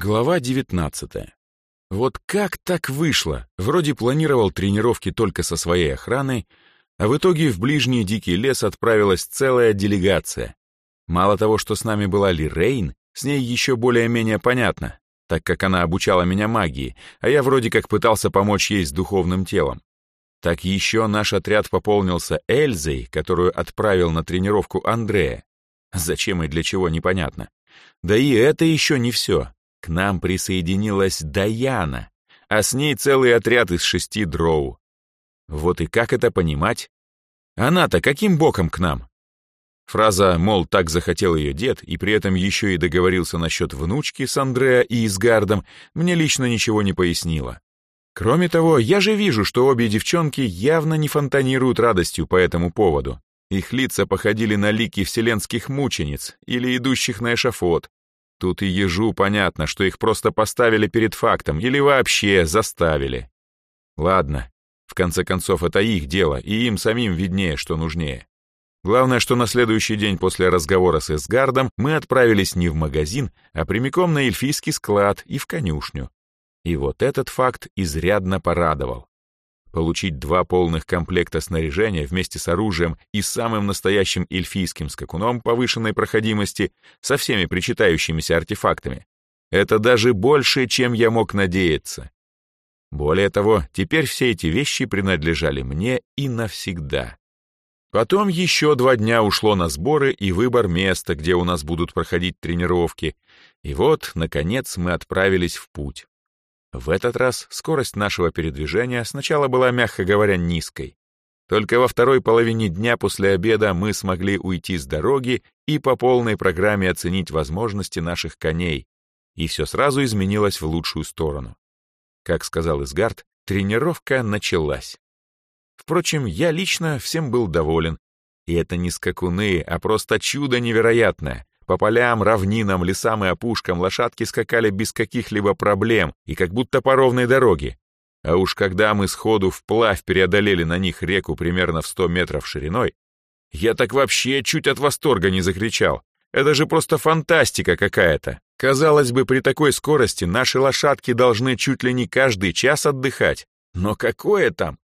Глава 19. Вот как так вышло? Вроде планировал тренировки только со своей охраной, а в итоге в ближний дикий лес отправилась целая делегация. Мало того, что с нами была Ли с ней еще более-менее понятно, так как она обучала меня магии, а я вроде как пытался помочь ей с духовным телом. Так еще наш отряд пополнился Эльзой, которую отправил на тренировку Андрея. Зачем и для чего, непонятно. Да и это еще не все. К нам присоединилась Даяна, а с ней целый отряд из шести дроу. Вот и как это понимать? Она-то каким боком к нам? Фраза, мол, так захотел ее дед, и при этом еще и договорился насчет внучки с Андреа и Изгардом, мне лично ничего не пояснила. Кроме того, я же вижу, что обе девчонки явно не фонтанируют радостью по этому поводу. Их лица походили на лики вселенских мучениц или идущих на эшафот, Тут и ежу понятно, что их просто поставили перед фактом или вообще заставили. Ладно, в конце концов, это их дело, и им самим виднее, что нужнее. Главное, что на следующий день после разговора с Эсгардом мы отправились не в магазин, а прямиком на эльфийский склад и в конюшню. И вот этот факт изрядно порадовал. Получить два полных комплекта снаряжения вместе с оружием и самым настоящим эльфийским скакуном повышенной проходимости со всеми причитающимися артефактами. Это даже больше, чем я мог надеяться. Более того, теперь все эти вещи принадлежали мне и навсегда. Потом еще два дня ушло на сборы и выбор места, где у нас будут проходить тренировки. И вот, наконец, мы отправились в путь. В этот раз скорость нашего передвижения сначала была, мягко говоря, низкой. Только во второй половине дня после обеда мы смогли уйти с дороги и по полной программе оценить возможности наших коней, и все сразу изменилось в лучшую сторону. Как сказал Изгард, тренировка началась. Впрочем, я лично всем был доволен, и это не скакуны, а просто чудо невероятное. По полям, равнинам, лесам и опушкам лошадки скакали без каких-либо проблем и как будто по ровной дороге. А уж когда мы сходу вплавь преодолели на них реку примерно в сто метров шириной, я так вообще чуть от восторга не закричал. Это же просто фантастика какая-то. Казалось бы, при такой скорости наши лошадки должны чуть ли не каждый час отдыхать. Но какое там?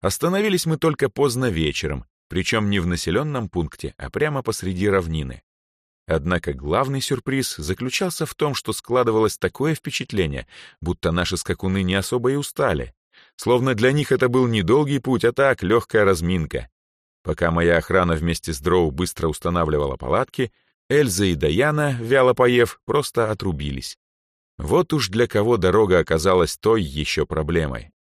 Остановились мы только поздно вечером, причем не в населенном пункте, а прямо посреди равнины. Однако главный сюрприз заключался в том, что складывалось такое впечатление, будто наши скакуны не особо и устали. Словно для них это был не долгий путь, а так, легкая разминка. Пока моя охрана вместе с Дроу быстро устанавливала палатки, Эльза и Даяна, вяло поев, просто отрубились. Вот уж для кого дорога оказалась той еще проблемой.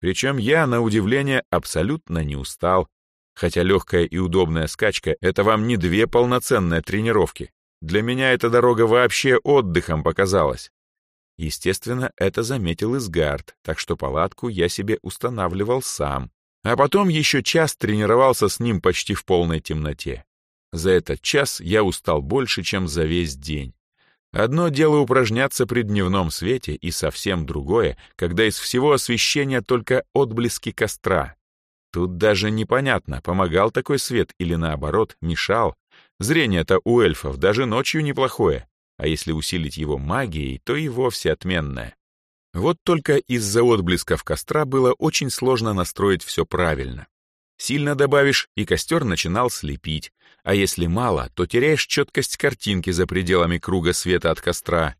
Причем я, на удивление, абсолютно не устал, хотя легкая и удобная скачка — это вам не две полноценные тренировки. Для меня эта дорога вообще отдыхом показалась. Естественно, это заметил Изгард, так что палатку я себе устанавливал сам. А потом еще час тренировался с ним почти в полной темноте. За этот час я устал больше, чем за весь день. Одно дело упражняться при дневном свете, и совсем другое, когда из всего освещения только отблески костра. Тут даже непонятно, помогал такой свет или наоборот мешал, Зрение-то у эльфов даже ночью неплохое, а если усилить его магией, то и вовсе отменное. Вот только из-за отблесков костра было очень сложно настроить все правильно. Сильно добавишь, и костер начинал слепить, а если мало, то теряешь четкость картинки за пределами круга света от костра.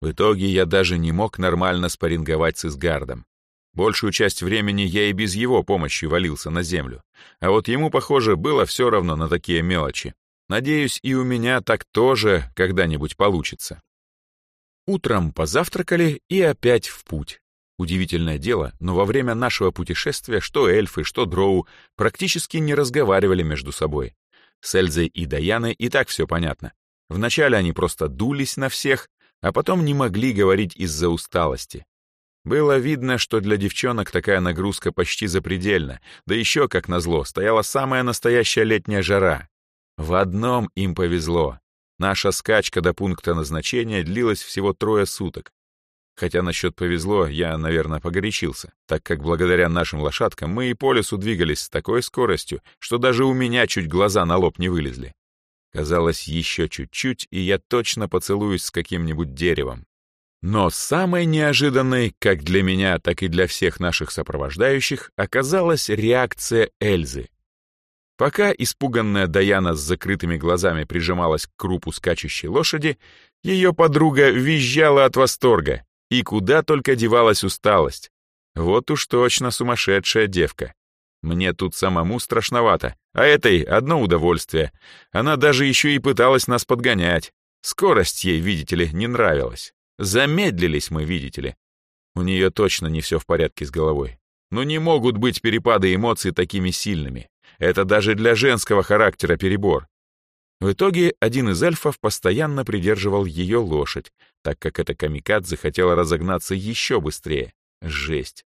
В итоге я даже не мог нормально спарринговать с Изгардом. Большую часть времени я и без его помощи валился на землю, а вот ему, похоже, было все равно на такие мелочи. Надеюсь, и у меня так тоже когда-нибудь получится. Утром позавтракали и опять в путь. Удивительное дело, но во время нашего путешествия что эльфы, что дроу практически не разговаривали между собой. С Эльзой и Даяной и так все понятно. Вначале они просто дулись на всех, а потом не могли говорить из-за усталости. Было видно, что для девчонок такая нагрузка почти запредельна, да еще, как назло, стояла самая настоящая летняя жара, в одном им повезло. Наша скачка до пункта назначения длилась всего трое суток. Хотя насчет повезло, я, наверное, погорячился, так как благодаря нашим лошадкам мы и по лесу двигались с такой скоростью, что даже у меня чуть глаза на лоб не вылезли. Казалось, еще чуть-чуть, и я точно поцелуюсь с каким-нибудь деревом. Но самой неожиданной, как для меня, так и для всех наших сопровождающих, оказалась реакция Эльзы. Пока испуганная Даяна с закрытыми глазами прижималась к крупу скачущей лошади, ее подруга визжала от восторга, и куда только девалась усталость. Вот уж точно сумасшедшая девка. Мне тут самому страшновато, а этой одно удовольствие. Она даже еще и пыталась нас подгонять. Скорость ей, видите ли, не нравилась. Замедлились мы, видите ли. У нее точно не все в порядке с головой. Но не могут быть перепады эмоций такими сильными. Это даже для женского характера перебор. В итоге один из эльфов постоянно придерживал ее лошадь, так как эта камикадзе хотела разогнаться еще быстрее. Жесть.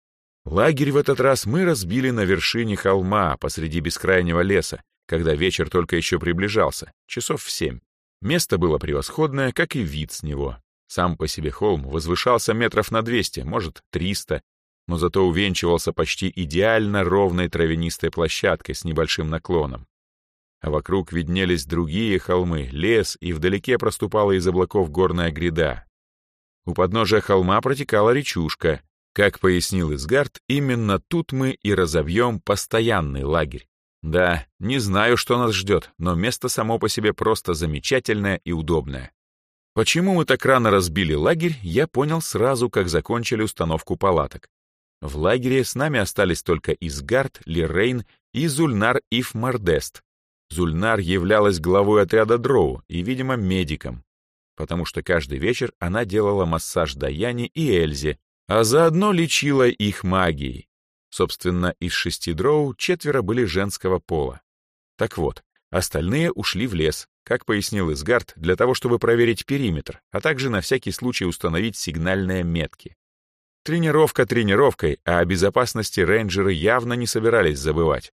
Лагерь в этот раз мы разбили на вершине холма посреди бескрайнего леса, когда вечер только еще приближался, часов в семь. Место было превосходное, как и вид с него. Сам по себе холм возвышался метров на 200, может, 300, но зато увенчивался почти идеально ровной травянистой площадкой с небольшим наклоном. А вокруг виднелись другие холмы, лес, и вдалеке проступала из облаков горная гряда. У подножия холма протекала речушка. Как пояснил Изгард, именно тут мы и разобьем постоянный лагерь. Да, не знаю, что нас ждет, но место само по себе просто замечательное и удобное. Почему мы так рано разбили лагерь, я понял сразу, как закончили установку палаток. В лагере с нами остались только Изгард, Лирейн и Зульнар Ив Мардест. Зульнар являлась главой отряда Дроу и, видимо, медиком, потому что каждый вечер она делала массаж Даяне и Эльзе, а заодно лечила их магией. Собственно, из шести Дроу четверо были женского пола. Так вот, остальные ушли в лес, как пояснил Изгард, для того, чтобы проверить периметр, а также на всякий случай установить сигнальные метки. Тренировка тренировкой, а о безопасности рейнджеры явно не собирались забывать.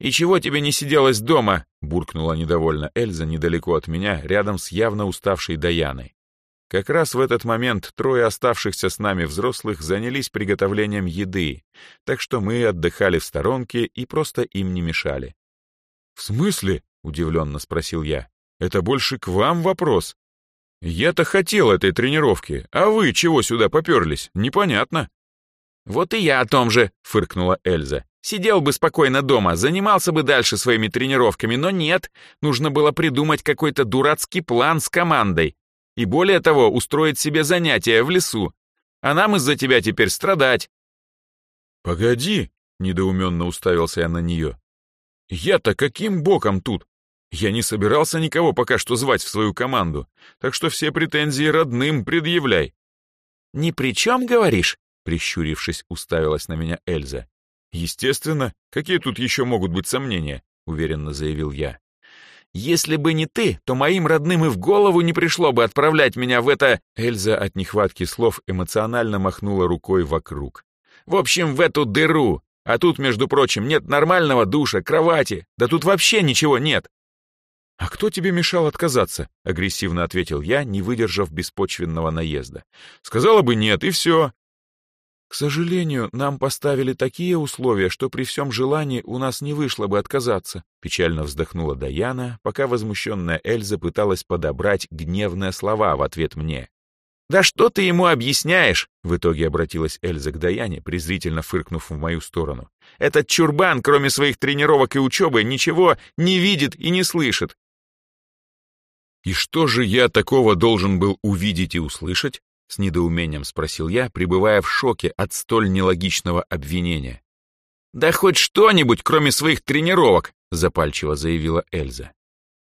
«И чего тебе не сиделось дома?» — буркнула недовольно Эльза недалеко от меня, рядом с явно уставшей Даяной. Как раз в этот момент трое оставшихся с нами взрослых занялись приготовлением еды, так что мы отдыхали в сторонке и просто им не мешали. «В смысле?» — удивленно спросил я. Это больше к вам вопрос. Я-то хотел этой тренировки, а вы чего сюда поперлись? Непонятно. Вот и я о том же, фыркнула Эльза. Сидел бы спокойно дома, занимался бы дальше своими тренировками, но нет, нужно было придумать какой-то дурацкий план с командой. И более того, устроить себе занятия в лесу. А нам из-за тебя теперь страдать. «Погоди», — недоуменно уставился я на нее. «Я-то каким боком тут? Я не собирался никого пока что звать в свою команду, так что все претензии родным предъявляй». «Ни при чем, говоришь?» — прищурившись, уставилась на меня Эльза. «Естественно, какие тут еще могут быть сомнения?» — уверенно заявил я. «Если бы не ты, то моим родным и в голову не пришло бы отправлять меня в это...» Эльза от нехватки слов эмоционально махнула рукой вокруг. «В общем, в эту дыру. А тут, между прочим, нет нормального душа, кровати. Да тут вообще ничего нет. «А кто тебе мешал отказаться?» — агрессивно ответил я, не выдержав беспочвенного наезда. «Сказала бы нет, и все». «К сожалению, нам поставили такие условия, что при всем желании у нас не вышло бы отказаться», — печально вздохнула Даяна, пока возмущенная Эльза пыталась подобрать гневные слова в ответ мне. «Да что ты ему объясняешь?» — в итоге обратилась Эльза к Даяне, презрительно фыркнув в мою сторону. «Этот чурбан, кроме своих тренировок и учебы, ничего не видит и не слышит. «И что же я такого должен был увидеть и услышать?» — с недоумением спросил я, пребывая в шоке от столь нелогичного обвинения. «Да хоть что-нибудь, кроме своих тренировок!» — запальчиво заявила Эльза.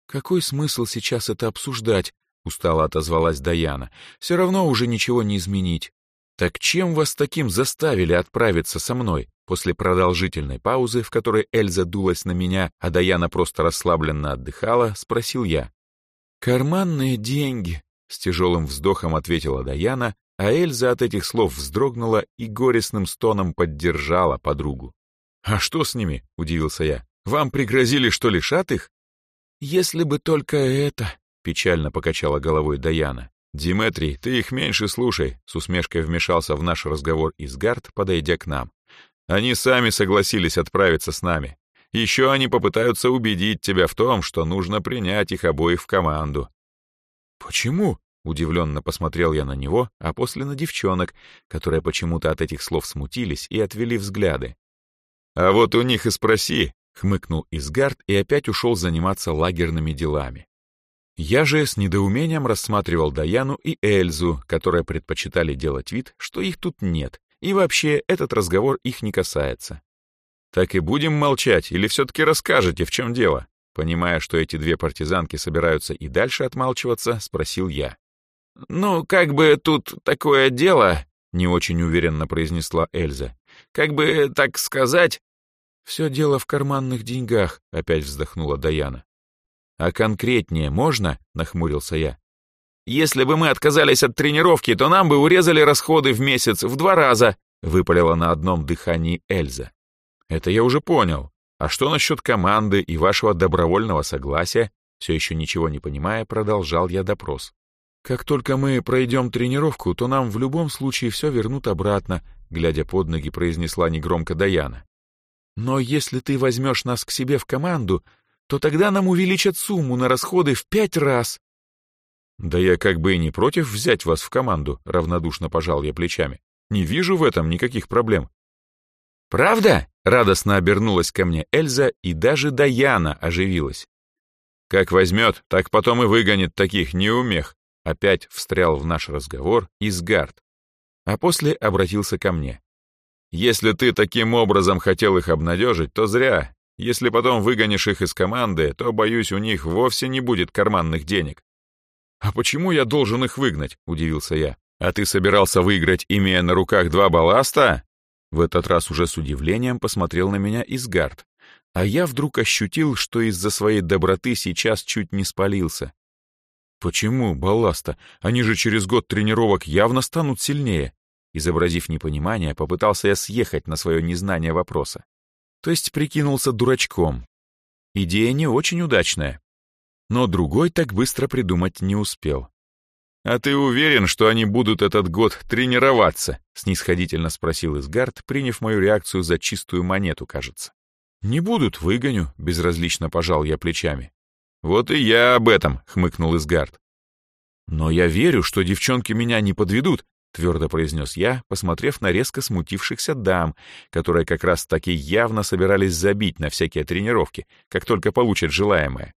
«Какой смысл сейчас это обсуждать?» — устало отозвалась Даяна. «Все равно уже ничего не изменить». «Так чем вас таким заставили отправиться со мной?» После продолжительной паузы, в которой Эльза дулась на меня, а Даяна просто расслабленно отдыхала, спросил я. «Карманные деньги», — с тяжелым вздохом ответила Даяна, а Эльза от этих слов вздрогнула и горестным стоном поддержала подругу. «А что с ними?» — удивился я. «Вам пригрозили, что лишат их?» «Если бы только это», — печально покачала головой Даяна. «Диметрий, ты их меньше слушай», — с усмешкой вмешался в наш разговор Изгард, подойдя к нам. «Они сами согласились отправиться с нами. Еще они попытаются убедить тебя в том, что нужно принять их обоих в команду». «Почему?» Удивленно посмотрел я на него, а после на девчонок, которые почему-то от этих слов смутились и отвели взгляды. «А вот у них и спроси», — хмыкнул Изгард и опять ушел заниматься лагерными делами. Я же с недоумением рассматривал Даяну и Эльзу, которые предпочитали делать вид, что их тут нет, и вообще этот разговор их не касается. «Так и будем молчать, или все-таки расскажете, в чем дело?» Понимая, что эти две партизанки собираются и дальше отмалчиваться, спросил я. «Ну, как бы тут такое дело», — не очень уверенно произнесла Эльза. «Как бы так сказать...» «Все дело в карманных деньгах», — опять вздохнула Даяна. «А конкретнее можно?» — нахмурился я. «Если бы мы отказались от тренировки, то нам бы урезали расходы в месяц в два раза», — выпалила на одном дыхании Эльза. «Это я уже понял. А что насчет команды и вашего добровольного согласия?» Все еще ничего не понимая, продолжал я допрос. Как только мы пройдем тренировку, то нам в любом случае все вернут обратно, глядя под ноги, произнесла негромко Даяна. Но если ты возьмешь нас к себе в команду, то тогда нам увеличат сумму на расходы в пять раз. Да я как бы и не против взять вас в команду, равнодушно пожал я плечами. Не вижу в этом никаких проблем. Правда? Радостно обернулась ко мне Эльза, и даже Даяна оживилась. Как возьмет, так потом и выгонит таких неумех, Опять встрял в наш разговор Изгард, а после обратился ко мне. «Если ты таким образом хотел их обнадежить, то зря. Если потом выгонишь их из команды, то, боюсь, у них вовсе не будет карманных денег». «А почему я должен их выгнать?» — удивился я. «А ты собирался выиграть, имея на руках два балласта?» В этот раз уже с удивлением посмотрел на меня Изгард. А я вдруг ощутил, что из-за своей доброты сейчас чуть не спалился. «Почему балласта? Они же через год тренировок явно станут сильнее». Изобразив непонимание, попытался я съехать на свое незнание вопроса. То есть прикинулся дурачком. Идея не очень удачная. Но другой так быстро придумать не успел. «А ты уверен, что они будут этот год тренироваться?» — снисходительно спросил Изгард, приняв мою реакцию за чистую монету, кажется. «Не будут, выгоню», — безразлично пожал я плечами. «Вот и я об этом», — хмыкнул Изгард. «Но я верю, что девчонки меня не подведут», — твердо произнес я, посмотрев на резко смутившихся дам, которые как раз таки явно собирались забить на всякие тренировки, как только получат желаемое.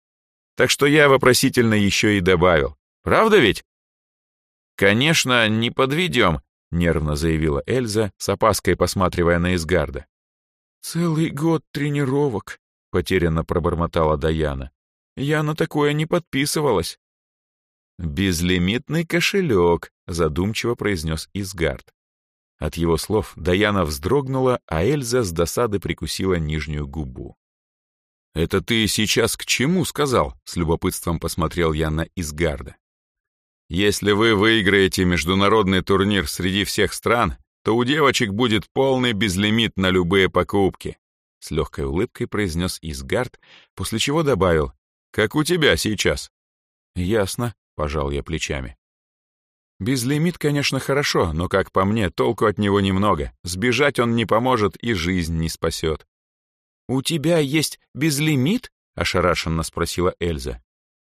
Так что я вопросительно еще и добавил. «Правда ведь?» «Конечно, не подведем», — нервно заявила Эльза, с опаской посматривая на Изгарда. «Целый год тренировок», — потерянно пробормотала Даяна. Я на такое не подписывалась. «Безлимитный кошелек», — задумчиво произнес Изгард. От его слов Даяна вздрогнула, а Эльза с досады прикусила нижнюю губу. «Это ты сейчас к чему сказал?» — с любопытством посмотрел я на Изгарда. «Если вы выиграете международный турнир среди всех стран, то у девочек будет полный безлимит на любые покупки», — с легкой улыбкой произнес Изгард, после чего добавил, как у тебя сейчас». «Ясно», — пожал я плечами. Безлимит, конечно, хорошо, но, как по мне, толку от него немного. Сбежать он не поможет и жизнь не спасет. «У тебя есть безлимит?» — ошарашенно спросила Эльза.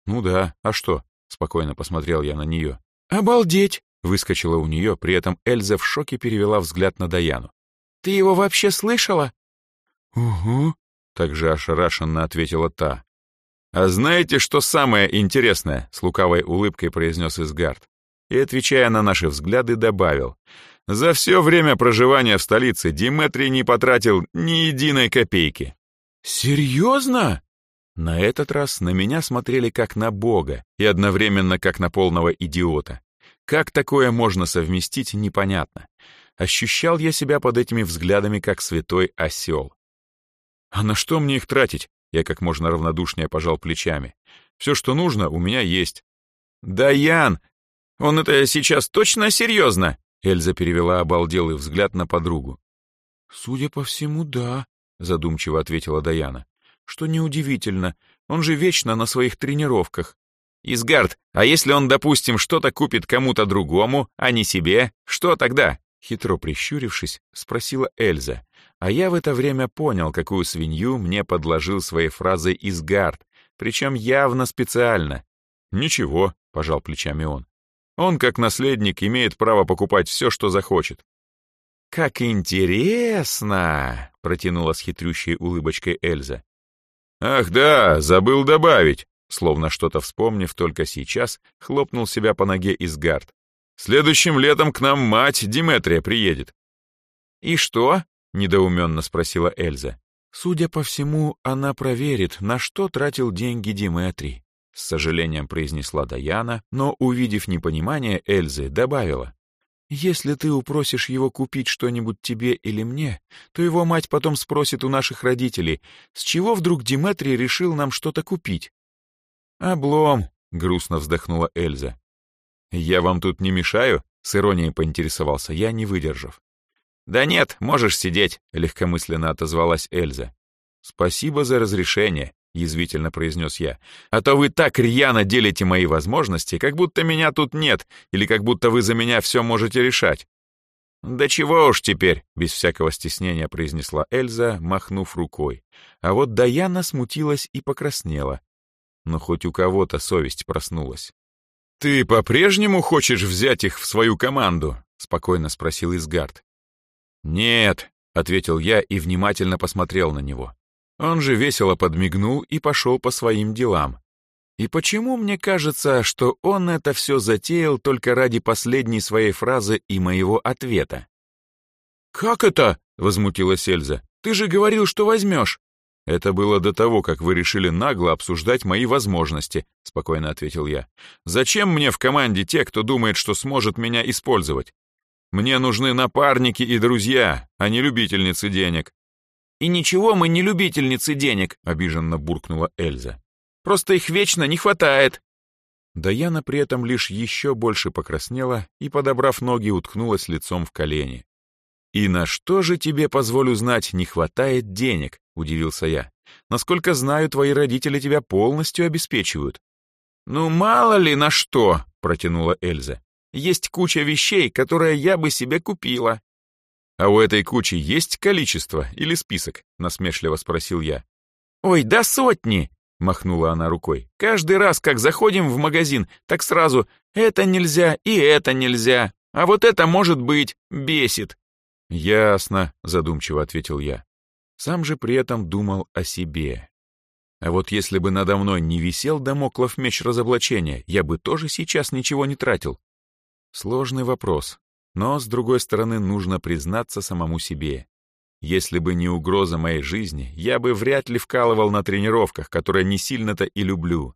«Ну да, а что?» — спокойно посмотрел я на нее. «Обалдеть!» — выскочила у нее, при этом Эльза в шоке перевела взгляд на Даяну. «Ты его вообще слышала?» «Угу», — также ошарашенно ответила та. «А знаете, что самое интересное?» — с лукавой улыбкой произнес Изгард. И, отвечая на наши взгляды, добавил. «За все время проживания в столице Диметрий не потратил ни единой копейки». «Серьезно?» На этот раз на меня смотрели как на бога и одновременно как на полного идиота. Как такое можно совместить, непонятно. Ощущал я себя под этими взглядами как святой осел. «А на что мне их тратить?» Я как можно равнодушнее пожал плечами. Все, что нужно, у меня есть. Да, Ян, он это сейчас точно серьезно? Эльза перевела обалделый взгляд на подругу. «Судя по всему, да», — задумчиво ответила Даяна. «Что неудивительно, он же вечно на своих тренировках». «Изгард, а если он, допустим, что-то купит кому-то другому, а не себе, что тогда?» Хитро прищурившись, спросила Эльза, а я в это время понял, какую свинью мне подложил своей фразой Изгард, причем явно специально. «Ничего», — пожал плечами он. Он, как наследник, имеет право покупать все, что захочет. «Как интересно!» — протянула с хитрющей улыбочкой Эльза. «Ах да, забыл добавить!» Словно что-то вспомнив только сейчас, хлопнул себя по ноге Изгард. «Следующим летом к нам мать Диметрия приедет». «И что?» — недоуменно спросила Эльза. «Судя по всему, она проверит, на что тратил деньги Диметрий», — с сожалением произнесла Даяна, но, увидев непонимание Эльзы, добавила. «Если ты упросишь его купить что-нибудь тебе или мне, то его мать потом спросит у наших родителей, с чего вдруг Диметрий решил нам что-то купить?» «Облом», — грустно вздохнула Эльза. «Я вам тут не мешаю?» — с иронией поинтересовался я, не выдержав. «Да нет, можешь сидеть», — легкомысленно отозвалась Эльза. «Спасибо за разрешение», — язвительно произнес я. «А то вы так рьяно делите мои возможности, как будто меня тут нет, или как будто вы за меня все можете решать». «Да чего уж теперь», — без всякого стеснения произнесла Эльза, махнув рукой. А вот Даяна смутилась и покраснела. Но хоть у кого-то совесть проснулась. «Ты по-прежнему хочешь взять их в свою команду?» — спокойно спросил Изгард. «Нет», — ответил я и внимательно посмотрел на него. Он же весело подмигнул и пошел по своим делам. И почему мне кажется, что он это все затеял только ради последней своей фразы и моего ответа? «Как это?» — возмутилась Эльза. «Ты же говорил, что возьмешь». «Это было до того, как вы решили нагло обсуждать мои возможности», — спокойно ответил я. «Зачем мне в команде те, кто думает, что сможет меня использовать? Мне нужны напарники и друзья, а не любительницы денег». «И ничего мы не любительницы денег», — обиженно буркнула Эльза. «Просто их вечно не хватает». Даяна при этом лишь еще больше покраснела и, подобрав ноги, уткнулась лицом в колени. «И на что же тебе, позволю знать, не хватает денег?» — удивился я. «Насколько знаю, твои родители тебя полностью обеспечивают». «Ну, мало ли на что!» — протянула Эльза. Есть куча вещей, которые я бы себе купила». «А у этой кучи есть количество или список?» — насмешливо спросил я. «Ой, да сотни!» — махнула она рукой. «Каждый раз, как заходим в магазин, так сразу «это нельзя» и «это нельзя», а вот это может быть, бесит». «Ясно», — задумчиво ответил я. Сам же при этом думал о себе. А вот если бы надо мной не висел домоклов меч разоблачения, я бы тоже сейчас ничего не тратил. Сложный вопрос, но, с другой стороны, нужно признаться самому себе. Если бы не угроза моей жизни, я бы вряд ли вкалывал на тренировках, которые не сильно-то и люблю.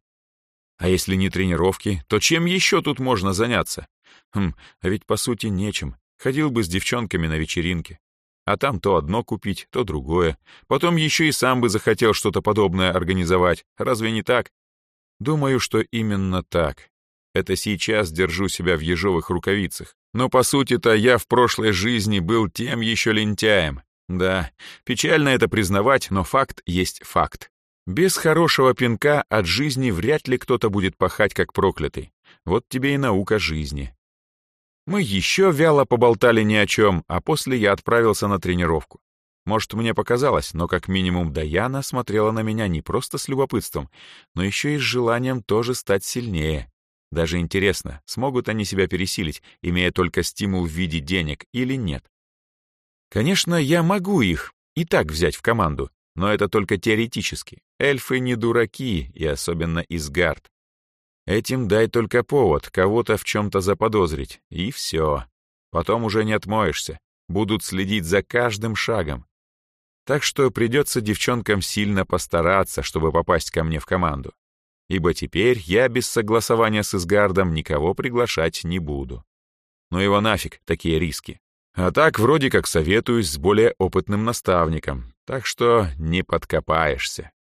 А если не тренировки, то чем еще тут можно заняться? Хм, а ведь по сути нечем. Ходил бы с девчонками на вечеринке. А там то одно купить, то другое. Потом еще и сам бы захотел что-то подобное организовать. Разве не так? Думаю, что именно так. Это сейчас держу себя в ежовых рукавицах. Но по сути-то я в прошлой жизни был тем еще лентяем. Да, печально это признавать, но факт есть факт. Без хорошего пинка от жизни вряд ли кто-то будет пахать как проклятый. Вот тебе и наука жизни. Мы еще вяло поболтали ни о чем, а после я отправился на тренировку. Может, мне показалось, но как минимум Даяна смотрела на меня не просто с любопытством, но еще и с желанием тоже стать сильнее. Даже интересно, смогут они себя пересилить, имея только стимул в виде денег или нет. Конечно, я могу их и так взять в команду, но это только теоретически. Эльфы не дураки, и особенно Изгард. Этим дай только повод кого-то в чем-то заподозрить, и все. Потом уже не отмоешься, будут следить за каждым шагом. Так что придется девчонкам сильно постараться, чтобы попасть ко мне в команду ибо теперь я без согласования с Изгардом никого приглашать не буду. Но его нафиг, такие риски. А так вроде как советуюсь с более опытным наставником, так что не подкопаешься.